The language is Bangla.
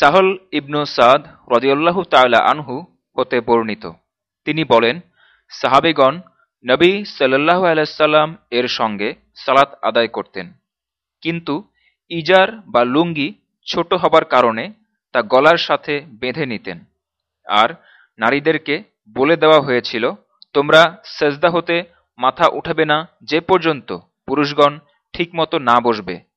সাহল ইবনু সাদ রদিউল্লাহ তাল্লা আনহু হতে বর্ণিত। তিনি বলেন, সাহাবিগণ নবী সাল্লাহ আলাইসাল্লাম এর সঙ্গে সালাত আদায় করতেন। কিন্তু ইজার বা লুঙ্গি ছোট হবার কারণে তা গলার সাথে বেঁধে নিতেন। আর নারীদেরকে বলে দেওয়া হয়েছিল, তোমরা সেজদা হতে মাথা উঠাবে না, যে পর্যন্ত পুরুষগণ ঠিকমতো না বসবে।